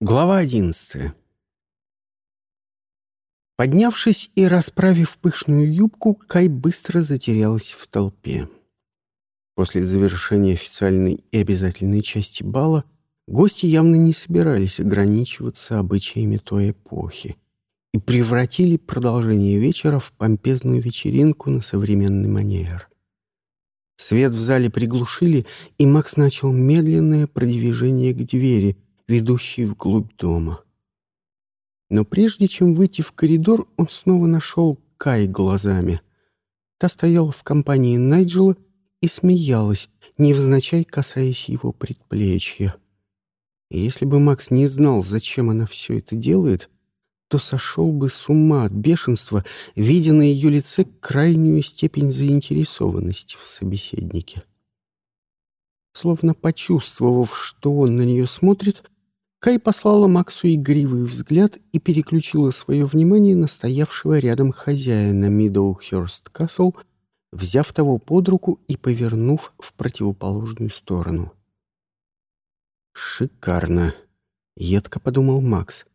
Глава одиннадцатая. Поднявшись и расправив пышную юбку, Кай быстро затерялась в толпе. После завершения официальной и обязательной части бала гости явно не собирались ограничиваться обычаями той эпохи и превратили продолжение вечера в помпезную вечеринку на современный манер. Свет в зале приглушили, и Макс начал медленное продвижение к двери — ведущий вглубь дома. Но прежде чем выйти в коридор, он снова нашел Кай глазами. Та стояла в компании Найджела и смеялась, невзначай касаясь его предплечья. И если бы Макс не знал, зачем она все это делает, то сошел бы с ума от бешенства, видя на ее лице крайнюю степень заинтересованности в собеседнике. Словно почувствовав, что он на нее смотрит, Кай послала Максу игривый взгляд и переключила свое внимание на стоявшего рядом хозяина Мидоухерст Касл, взяв того под руку и повернув в противоположную сторону. «Шикарно!» — едко подумал Макс.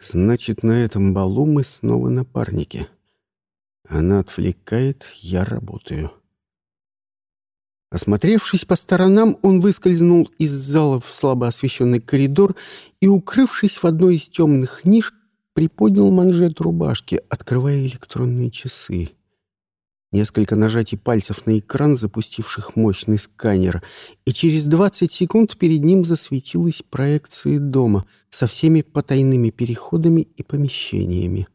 «Значит, на этом балу мы снова напарники. Она отвлекает, я работаю». Осмотревшись по сторонам, он выскользнул из зала в слабо освещенный коридор и, укрывшись в одной из темных ниш, приподнял манжет рубашки, открывая электронные часы. Несколько нажатий пальцев на экран, запустивших мощный сканер, и через 20 секунд перед ним засветилась проекция дома со всеми потайными переходами и помещениями.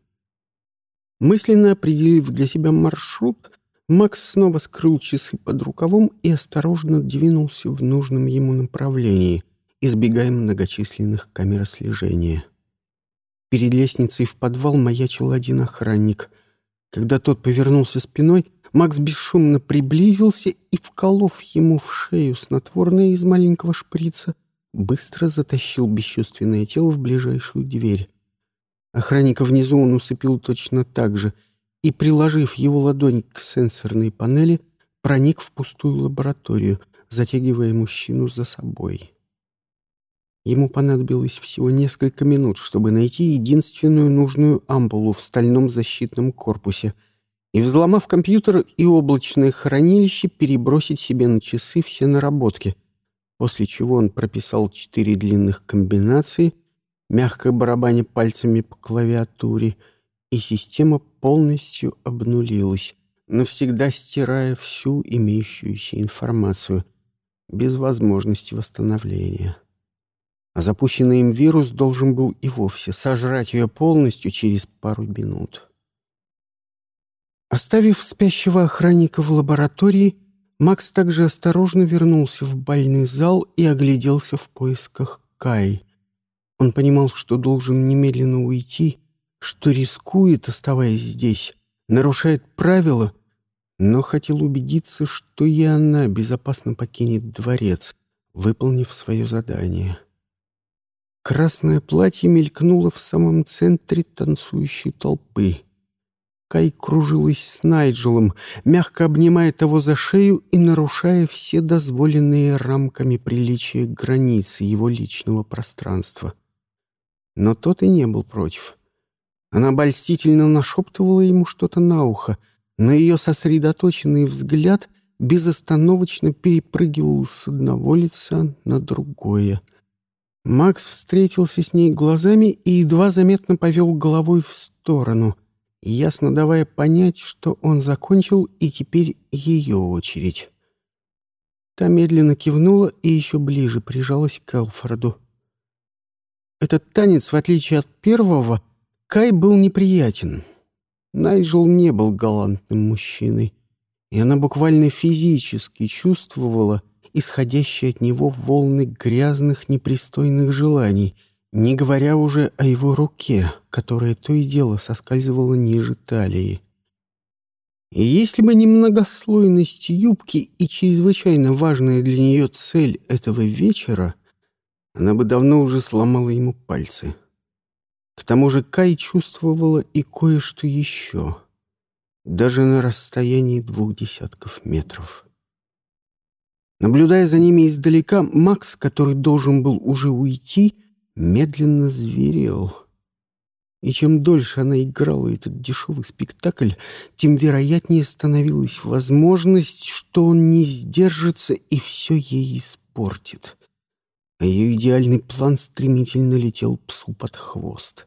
Мысленно определив для себя маршрут, Макс снова скрыл часы под рукавом и осторожно двинулся в нужном ему направлении, избегая многочисленных камер слежения. Перед лестницей в подвал маячил один охранник. Когда тот повернулся спиной, Макс бесшумно приблизился и, вколов ему в шею снотворное из маленького шприца, быстро затащил бесчувственное тело в ближайшую дверь. Охранника внизу он усыпил точно так же — и, приложив его ладонь к сенсорной панели, проник в пустую лабораторию, затягивая мужчину за собой. Ему понадобилось всего несколько минут, чтобы найти единственную нужную ампулу в стальном защитном корпусе и, взломав компьютер и облачное хранилище, перебросить себе на часы все наработки, после чего он прописал четыре длинных комбинации, мягко барабаня пальцами по клавиатуре — и система полностью обнулилась, навсегда стирая всю имеющуюся информацию, без возможности восстановления. А запущенный им вирус должен был и вовсе сожрать ее полностью через пару минут. Оставив спящего охранника в лаборатории, Макс также осторожно вернулся в бальный зал и огляделся в поисках Кай. Он понимал, что должен немедленно уйти, что рискует, оставаясь здесь, нарушает правила, но хотел убедиться, что и она безопасно покинет дворец, выполнив свое задание. Красное платье мелькнуло в самом центре танцующей толпы. Кай кружилась с Найджелом, мягко обнимая того за шею и нарушая все дозволенные рамками приличия границы его личного пространства. Но тот и не был против. Она обольстительно нашептывала ему что-то на ухо, но ее сосредоточенный взгляд безостановочно перепрыгивал с одного лица на другое. Макс встретился с ней глазами и едва заметно повел головой в сторону, ясно давая понять, что он закончил и теперь ее очередь. Та медленно кивнула и еще ближе прижалась к Элфорду. Этот танец, в отличие от первого, Кай был неприятен. Найджел не был галантным мужчиной, и она буквально физически чувствовала исходящие от него волны грязных, непристойных желаний, не говоря уже о его руке, которая то и дело соскальзывала ниже талии. И если бы не многослойность юбки и чрезвычайно важная для нее цель этого вечера, она бы давно уже сломала ему пальцы. К тому же Кай чувствовала и кое-что еще, даже на расстоянии двух десятков метров. Наблюдая за ними издалека, Макс, который должен был уже уйти, медленно зверел. И чем дольше она играла этот дешевый спектакль, тем вероятнее становилась возможность, что он не сдержится и все ей испортит. А ее идеальный план стремительно летел псу под хвост.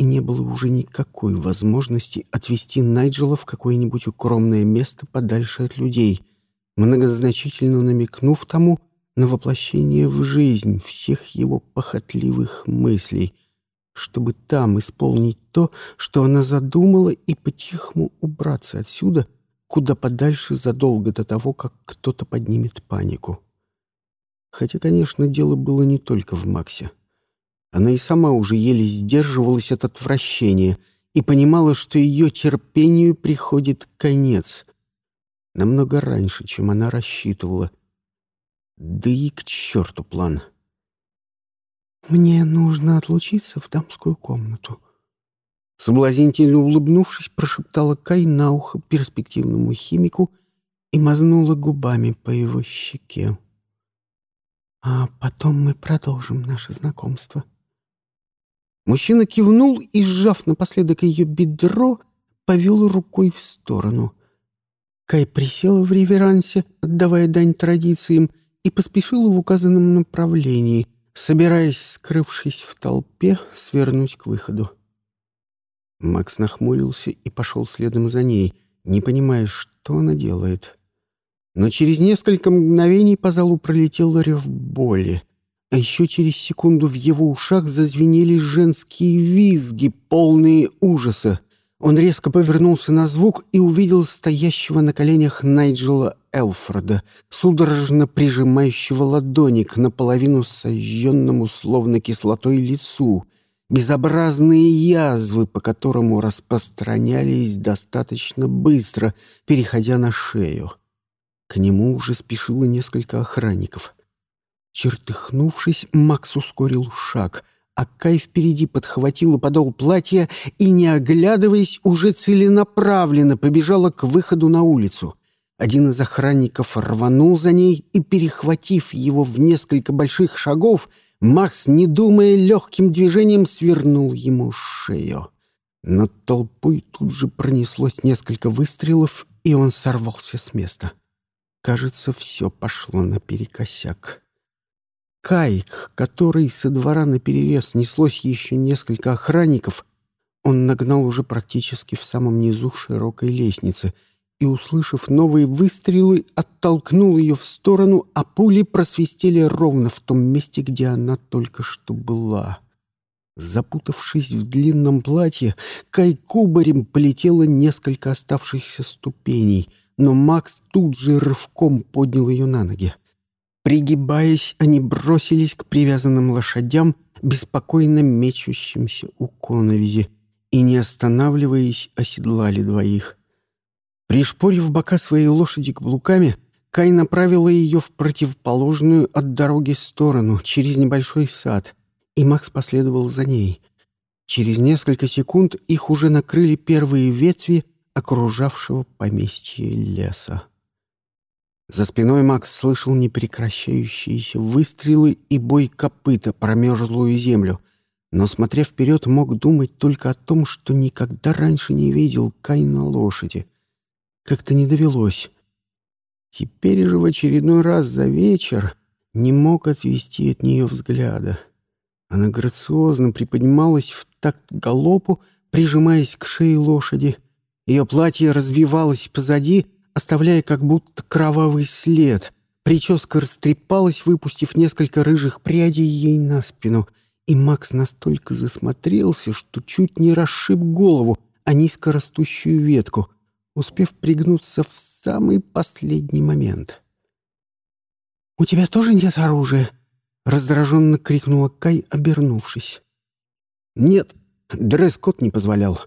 И не было уже никакой возможности отвезти Найджела в какое-нибудь укромное место подальше от людей, многозначительно намекнув тому на воплощение в жизнь всех его похотливых мыслей — чтобы там исполнить то, что она задумала, и по-тихому убраться отсюда, куда подальше задолго до того, как кто-то поднимет панику. Хотя, конечно, дело было не только в Максе. Она и сама уже еле сдерживалась от отвращения и понимала, что ее терпению приходит конец. Намного раньше, чем она рассчитывала. Да и к черту план. — «Мне нужно отлучиться в дамскую комнату». Соблазнительно улыбнувшись, прошептала Кай на ухо перспективному химику и мазнула губами по его щеке. «А потом мы продолжим наше знакомство». Мужчина кивнул и, сжав напоследок ее бедро, повел рукой в сторону. Кай присела в реверансе, отдавая дань традициям, и поспешила в указанном направлении — собираясь, скрывшись в толпе, свернуть к выходу. Макс нахмурился и пошел следом за ней, не понимая, что она делает. Но через несколько мгновений по залу пролетел рев боли, а еще через секунду в его ушах зазвенели женские визги, полные ужаса. Он резко повернулся на звук и увидел стоящего на коленях Найджела Элфорда, судорожно прижимающего ладони к наполовину сожженному словно кислотой лицу, безобразные язвы, по которому распространялись достаточно быстро, переходя на шею. К нему уже спешило несколько охранников. Чертыхнувшись, Макс ускорил шаг — а Кай впереди подхватила подол платья и, не оглядываясь, уже целенаправленно побежала к выходу на улицу. Один из охранников рванул за ней и, перехватив его в несколько больших шагов, Макс, не думая, легким движением свернул ему шею. Над толпой тут же пронеслось несколько выстрелов, и он сорвался с места. Кажется, все пошло наперекосяк. Кайк, который со двора наперерез неслось еще несколько охранников, он нагнал уже практически в самом низу широкой лестницы и, услышав новые выстрелы, оттолкнул ее в сторону, а пули просвистели ровно в том месте, где она только что была. Запутавшись в длинном платье, Кай кубарем полетела несколько оставшихся ступеней, но Макс тут же рывком поднял ее на ноги. Пригибаясь, они бросились к привязанным лошадям, беспокойно мечущимся у коновизи, и, не останавливаясь, оседлали двоих. Пришпорив бока своей лошади к блуками, Кай направила ее в противоположную от дороги сторону, через небольшой сад, и Макс последовал за ней. Через несколько секунд их уже накрыли первые ветви окружавшего поместье леса. За спиной Макс слышал непрекращающиеся выстрелы и бой копыта про мерзлую землю, но, смотря вперед, мог думать только о том, что никогда раньше не видел Кай на лошади. Как-то не довелось. Теперь же в очередной раз за вечер не мог отвести от нее взгляда. Она грациозно приподнималась в такт галопу, прижимаясь к шее лошади. Ее платье развивалось позади — оставляя как будто кровавый след. Прическа растрепалась, выпустив несколько рыжих прядей ей на спину, и Макс настолько засмотрелся, что чуть не расшиб голову о низкорастущую ветку, успев пригнуться в самый последний момент. «У тебя тоже нет оружия?» — раздраженно крикнула Кай, обернувшись. «Нет, дресс-код не позволял.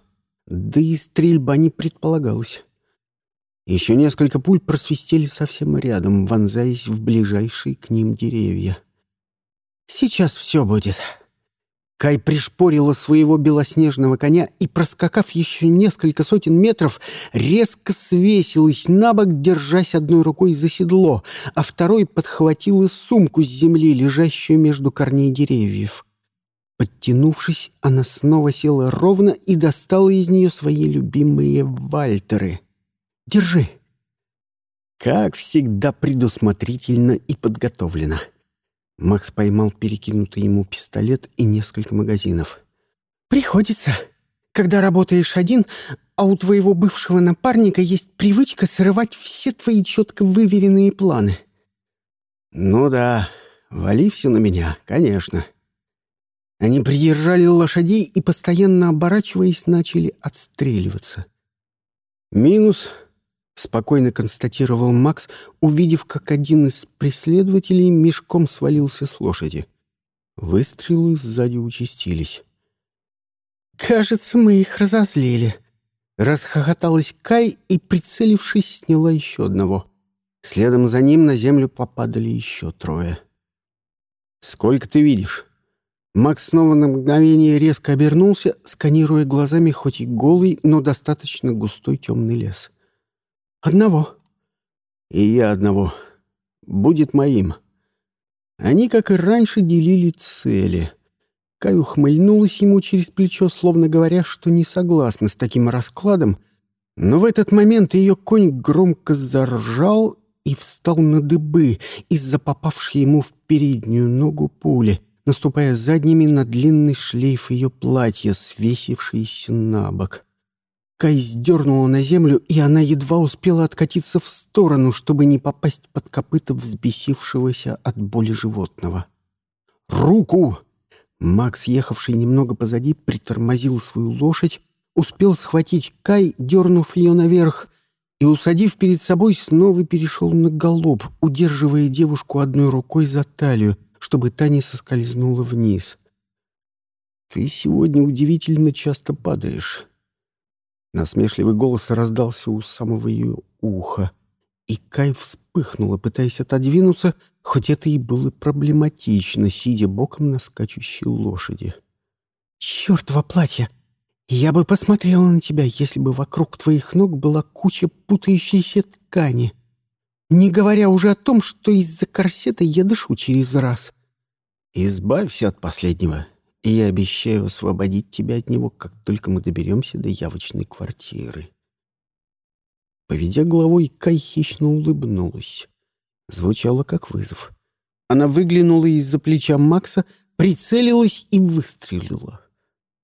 Да и стрельба не предполагалась». Еще несколько пуль просвистели совсем рядом, вонзаясь в ближайшие к ним деревья. «Сейчас все будет». Кай пришпорила своего белоснежного коня и, проскакав еще несколько сотен метров, резко свесилась на бок, держась одной рукой за седло, а второй подхватила сумку с земли, лежащую между корней деревьев. Подтянувшись, она снова села ровно и достала из нее свои любимые вальтеры. «Держи!» Как всегда предусмотрительно и подготовлено. Макс поймал перекинутый ему пистолет и несколько магазинов. «Приходится. Когда работаешь один, а у твоего бывшего напарника есть привычка срывать все твои четко выверенные планы». «Ну да, вали все на меня, конечно». Они придержали лошадей и, постоянно оборачиваясь, начали отстреливаться. «Минус», — спокойно констатировал Макс, увидев, как один из преследователей мешком свалился с лошади. Выстрелы сзади участились. «Кажется, мы их разозлили», — расхохоталась Кай и, прицелившись, сняла еще одного. Следом за ним на землю попадали еще трое. «Сколько ты видишь?» Макс снова на мгновение резко обернулся, сканируя глазами хоть и голый, но достаточно густой темный лес. «Одного». «И я одного. Будет моим». Они, как и раньше, делили цели. Кай ухмыльнулась ему через плечо, словно говоря, что не согласна с таким раскладом, но в этот момент ее конь громко заржал и встал на дыбы из-за попавшей ему в переднюю ногу пули — наступая задними на длинный шлейф ее платья, свесившийся на бок. Кай сдернула на землю, и она едва успела откатиться в сторону, чтобы не попасть под копыта взбесившегося от боли животного. «Руку!» Макс, ехавший немного позади, притормозил свою лошадь, успел схватить Кай, дернув ее наверх, и, усадив перед собой, снова перешел на галоп, удерживая девушку одной рукой за талию, чтобы та не соскользнула вниз. «Ты сегодня удивительно часто падаешь». Насмешливый голос раздался у самого ее уха, и Кай вспыхнула, пытаясь отодвинуться, хоть это и было проблематично, сидя боком на скачущей лошади. «Чёртово платье! Я бы посмотрела на тебя, если бы вокруг твоих ног была куча путающейся ткани!» Не говоря уже о том, что из-за корсета я дышу через раз. Избавься от последнего, и я обещаю освободить тебя от него, как только мы доберемся до явочной квартиры. Поведя головой, Кай хищно улыбнулась. Звучало как вызов. Она выглянула из-за плеча Макса, прицелилась и выстрелила.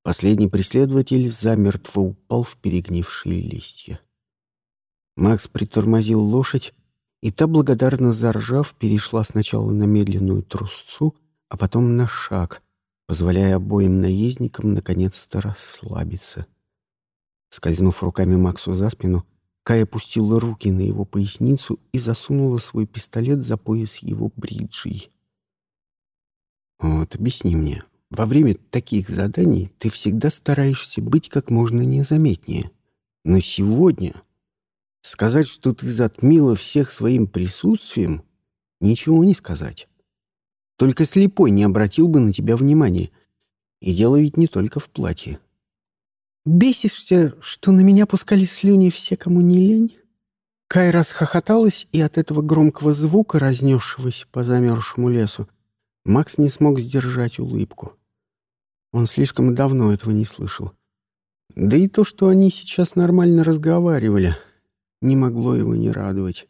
Последний преследователь замертво упал в перегнившие листья. Макс притормозил лошадь, и та, благодарно заржав, перешла сначала на медленную трусцу, а потом на шаг, позволяя обоим наездникам наконец-то расслабиться. Скользнув руками Максу за спину, Кай опустила руки на его поясницу и засунула свой пистолет за пояс его бриджей. «Вот, объясни мне, во время таких заданий ты всегда стараешься быть как можно незаметнее. Но сегодня Сказать, что ты затмила всех своим присутствием, ничего не сказать. Только слепой не обратил бы на тебя внимания. И дело ведь не только в платье. «Бесишься, что на меня пускали слюни все, кому не лень?» Кай расхохоталась, и от этого громкого звука, разнесшегося по замерзшему лесу, Макс не смог сдержать улыбку. Он слишком давно этого не слышал. Да и то, что они сейчас нормально разговаривали — не могло его не радовать.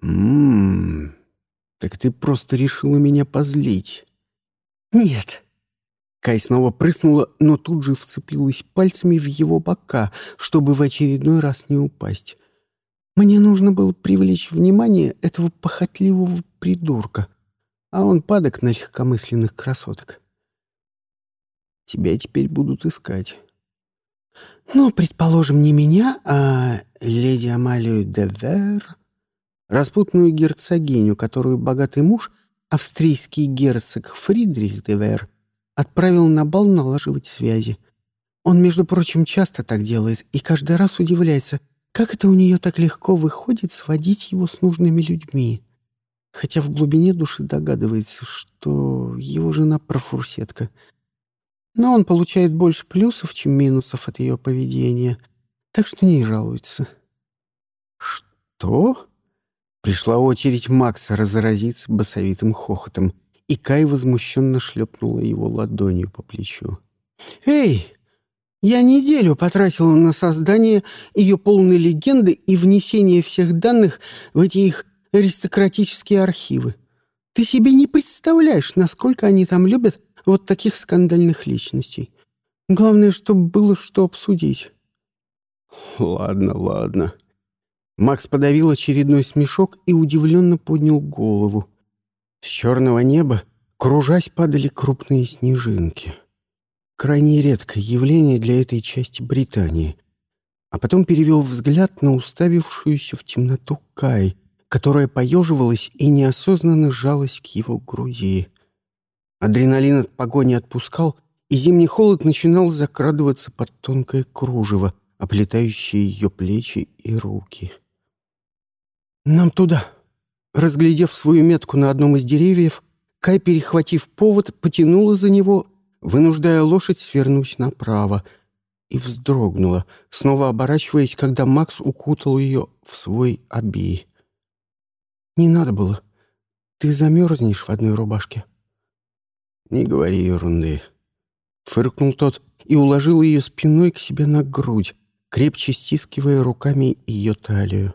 «Ммм, так ты просто решила меня позлить?» «Нет». Кай снова прыснула, но тут же вцепилась пальцами в его бока, чтобы в очередной раз не упасть. «Мне нужно было привлечь внимание этого похотливого придурка, а он падок на легкомысленных красоток. Тебя теперь будут искать». «Ну, предположим, не меня, а леди Амалию де Вер, распутную герцогиню, которую богатый муж, австрийский герцог Фридрих де Вер, отправил на бал налаживать связи. Он, между прочим, часто так делает и каждый раз удивляется, как это у нее так легко выходит сводить его с нужными людьми. Хотя в глубине души догадывается, что его жена профурсетка — но он получает больше плюсов, чем минусов от ее поведения, так что не жалуется. «Что?» Пришла очередь Макса разразиться басовитым хохотом, и Кай возмущенно шлепнула его ладонью по плечу. «Эй, я неделю потратила на создание ее полной легенды и внесение всех данных в эти их аристократические архивы. Ты себе не представляешь, насколько они там любят вот таких скандальных личностей. Главное, чтобы было что обсудить». «Ладно, ладно». Макс подавил очередной смешок и удивленно поднял голову. С черного неба, кружась, падали крупные снежинки. Крайне редкое явление для этой части Британии. А потом перевел взгляд на уставившуюся в темноту Кай, которая поеживалась и неосознанно сжалась к его груди. Адреналин от погони отпускал, и зимний холод начинал закрадываться под тонкое кружево, оплетающее ее плечи и руки. «Нам туда!» Разглядев свою метку на одном из деревьев, Кай, перехватив повод, потянула за него, вынуждая лошадь свернуть направо, и вздрогнула, снова оборачиваясь, когда Макс укутал ее в свой обей. «Не надо было. Ты замерзнешь в одной рубашке». «Не говори ерунды», — фыркнул тот и уложил ее спиной к себе на грудь, крепче стискивая руками ее талию.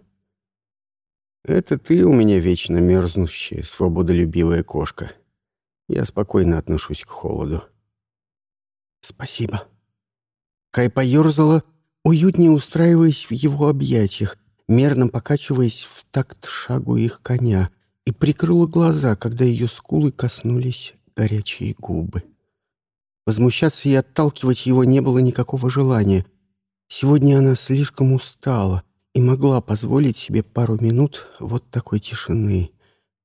Это ты у меня вечно мерзнущая, свободолюбивая кошка. Я спокойно отношусь к холоду. Спасибо. Кай поерзала, уютнее устраиваясь в его объятиях, мерно покачиваясь в такт шагу их коня, и прикрыла глаза, когда ее скулы коснулись горячие губы. Возмущаться и отталкивать его не было никакого желания. Сегодня она слишком устала — и могла позволить себе пару минут вот такой тишины,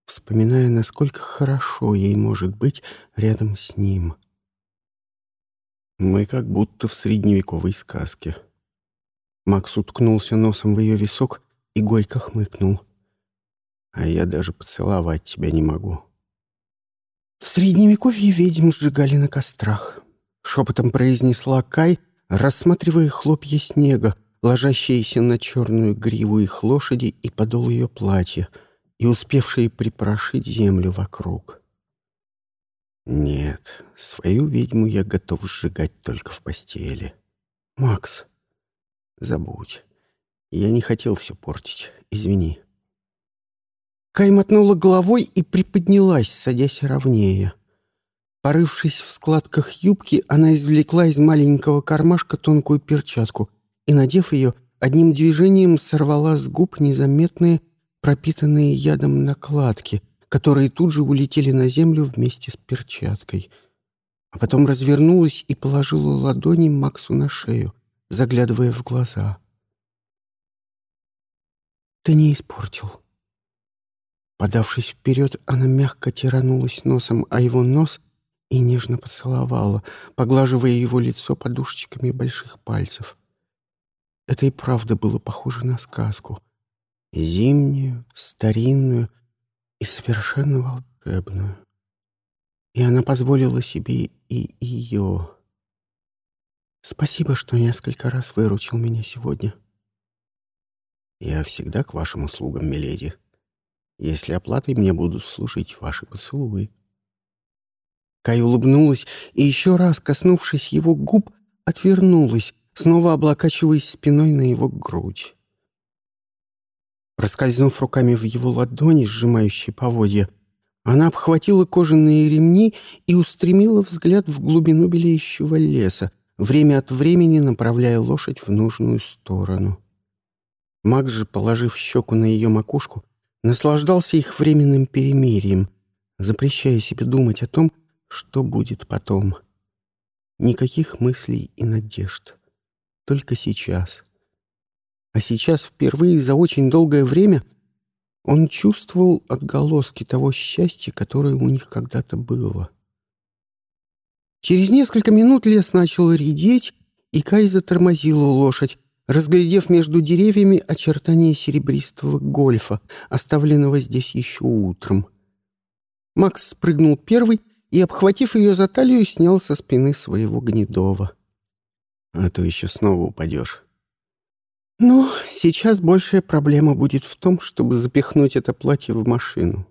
вспоминая, насколько хорошо ей может быть рядом с ним. Мы как будто в средневековой сказке. Макс уткнулся носом в ее висок и горько хмыкнул. А я даже поцеловать тебя не могу. В средневековье ведьм сжигали на кострах. Шепотом произнесла Кай, рассматривая хлопья снега, ложащиеся на черную гриву их лошади и подол ее платья, и успевшие припорошить землю вокруг. Нет, свою ведьму я готов сжигать только в постели. Макс, забудь. Я не хотел все портить. Извини. Кай мотнула головой и приподнялась, садясь ровнее. Порывшись в складках юбки, она извлекла из маленького кармашка тонкую перчатку и, надев ее, одним движением сорвала с губ незаметные, пропитанные ядом накладки, которые тут же улетели на землю вместе с перчаткой. А потом развернулась и положила ладони Максу на шею, заглядывая в глаза. «Ты не испортил». Подавшись вперед, она мягко тиранулась носом о его нос и нежно поцеловала, поглаживая его лицо подушечками больших пальцев. Это и правда было похоже на сказку. Зимнюю, старинную и совершенно волшебную. И она позволила себе и ее. Спасибо, что несколько раз выручил меня сегодня. Я всегда к вашим услугам, миледи. Если оплатой мне будут служить ваши поцелуи. Кай улыбнулась и еще раз, коснувшись его губ, отвернулась, снова облокачиваясь спиной на его грудь. Проскользнув руками в его ладони, сжимающей поводья, она обхватила кожаные ремни и устремила взгляд в глубину белеющего леса, время от времени направляя лошадь в нужную сторону. Макс же, положив щеку на ее макушку, наслаждался их временным перемирием, запрещая себе думать о том, что будет потом. Никаких мыслей и надежд только сейчас. А сейчас, впервые за очень долгое время, он чувствовал отголоски того счастья, которое у них когда-то было. Через несколько минут лес начал редеть, и Кай затормозила лошадь, разглядев между деревьями очертания серебристого гольфа, оставленного здесь еще утром. Макс спрыгнул первый и, обхватив ее за талию, снял со спины своего гнедова а то еще снова упадешь. Ну, сейчас большая проблема будет в том, чтобы запихнуть это платье в машину.